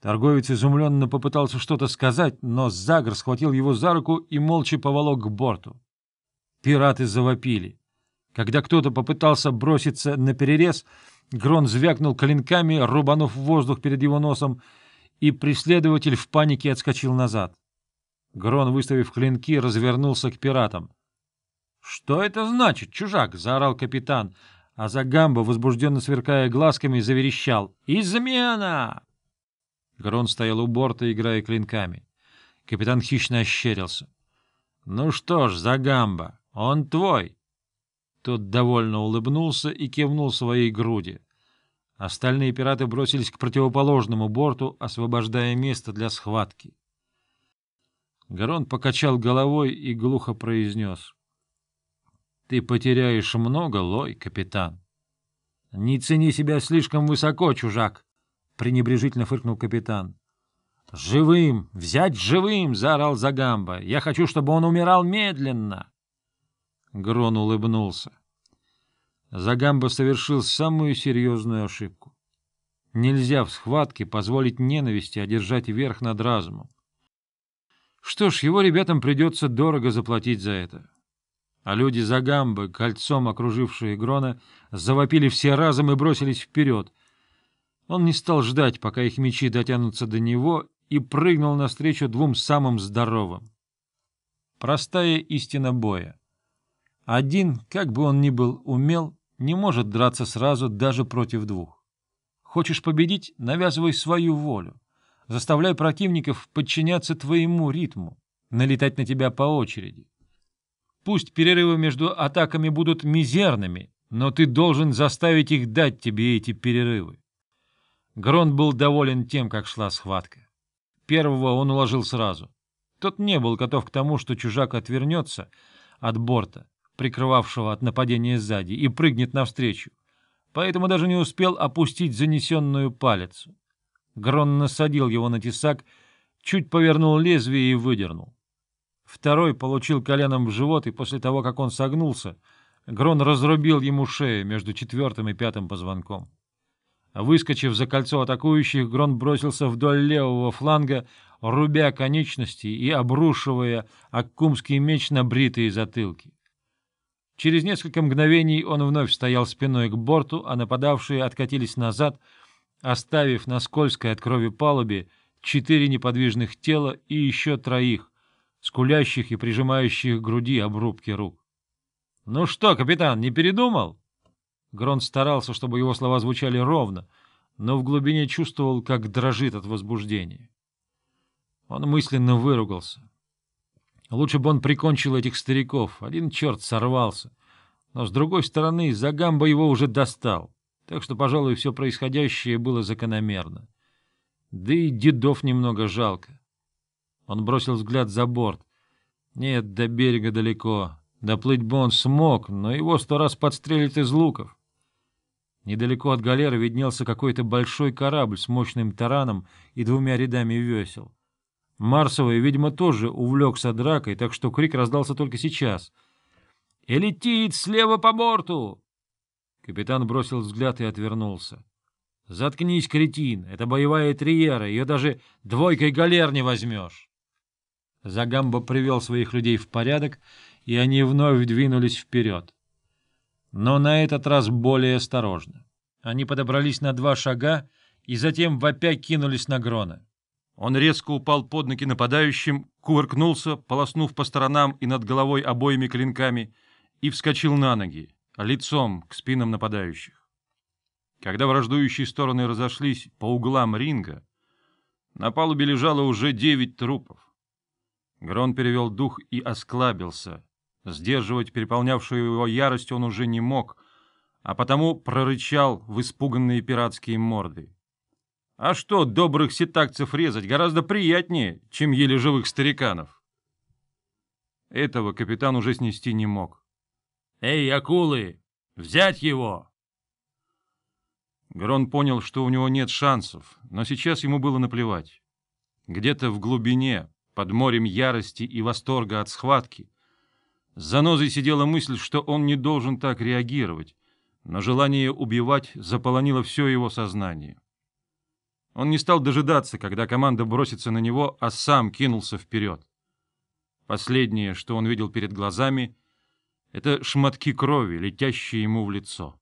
Торговец изумленно попытался что-то сказать, но Загр схватил его за руку и молча поволок к борту. Пираты завопили. Когда кто-то попытался броситься на перерез, Грон звякнул клинками, рубанув воздух перед его носом, и преследователь в панике отскочил назад. Грон, выставив клинки, развернулся к пиратам. — Что это значит, чужак? — заорал капитан, а Загамба, возбужденно сверкая глазками, заверещал. — Измена! Грон стоял у борта, играя клинками. Капитан хищно ощерился. — Ну что ж, Загамба, он твой. Тот довольно улыбнулся и кивнул своей груди. Остальные пираты бросились к противоположному борту, освобождая место для схватки. Гарон покачал головой и глухо произнес. — Ты потеряешь много, Лой, капитан. — Не цени себя слишком высоко, чужак, — пренебрежительно фыркнул капитан. — Живым! Взять живым! — заорал Загамба. — Я хочу, чтобы он умирал медленно! Грон улыбнулся. Загамба совершил самую серьезную ошибку. Нельзя в схватке позволить ненависти одержать верх над разумом. Что ж, его ребятам придется дорого заплатить за это. А люди Загамбы, кольцом окружившие Грона, завопили все разом и бросились вперед. Он не стал ждать, пока их мечи дотянутся до него, и прыгнул навстречу двум самым здоровым. Простая истина боя. Один, как бы он ни был умел, не может драться сразу даже против двух. Хочешь победить — навязывай свою волю. Заставляй противников подчиняться твоему ритму, налетать на тебя по очереди. Пусть перерывы между атаками будут мизерными, но ты должен заставить их дать тебе эти перерывы. Грон был доволен тем, как шла схватка. Первого он уложил сразу. Тот не был готов к тому, что чужак отвернется от борта, прикрывавшего от нападения сзади, и прыгнет навстречу, поэтому даже не успел опустить занесенную палицу. Грон насадил его на тесак, чуть повернул лезвие и выдернул. Второй получил коленом в живот, и после того, как он согнулся, Грон разрубил ему шею между четвертым и пятым позвонком. Выскочив за кольцо атакующих, Грон бросился вдоль левого фланга, рубя конечности и обрушивая аккумский меч на бритые затылки. Через несколько мгновений он вновь стоял спиной к борту, а нападавшие откатились назад, оставив на скользкой от крови палубе четыре неподвижных тела и еще троих, скулящих и прижимающих к груди обрубки рук. — Ну что, капитан, не передумал? Грон старался, чтобы его слова звучали ровно, но в глубине чувствовал, как дрожит от возбуждения. Он мысленно выругался. Лучше бы он прикончил этих стариков. Один черт сорвался. Но, с другой стороны, Загамба его уже достал. Так что, пожалуй, все происходящее было закономерно. Да и дедов немного жалко. Он бросил взгляд за борт. Нет, до берега далеко. Доплыть бы он смог, но его сто раз подстрелят из луков. Недалеко от галеры виднелся какой-то большой корабль с мощным тараном и двумя рядами весел. Марсовый, видимо, тоже увлекся дракой, так что крик раздался только сейчас. «И летит слева по борту!» Капитан бросил взгляд и отвернулся. «Заткнись, кретин! Это боевая триера, ее даже двойкой галер не возьмешь!» Загамба привел своих людей в порядок, и они вновь двинулись вперед. Но на этот раз более осторожно. Они подобрались на два шага и затем вопя кинулись на Грона. Он резко упал под ноги нападающим, кувыркнулся, полоснув по сторонам и над головой обоими клинками, и вскочил на ноги, лицом к спинам нападающих. Когда враждующие стороны разошлись по углам ринга, на палубе лежало уже девять трупов. Грон перевел дух и осклабился. Сдерживать переполнявшую его ярость он уже не мог, а потому прорычал в испуганные пиратские морды. А что, добрых ситакцев резать гораздо приятнее, чем еле живых стариканов. Этого капитан уже снести не мог. «Эй, акулы! Взять его!» Грон понял, что у него нет шансов, но сейчас ему было наплевать. Где-то в глубине, под морем ярости и восторга от схватки, с занозой сидела мысль, что он не должен так реагировать, но желание убивать заполонило все его сознание. Он не стал дожидаться, когда команда бросится на него, а сам кинулся вперед. Последнее, что он видел перед глазами, — это шматки крови, летящие ему в лицо.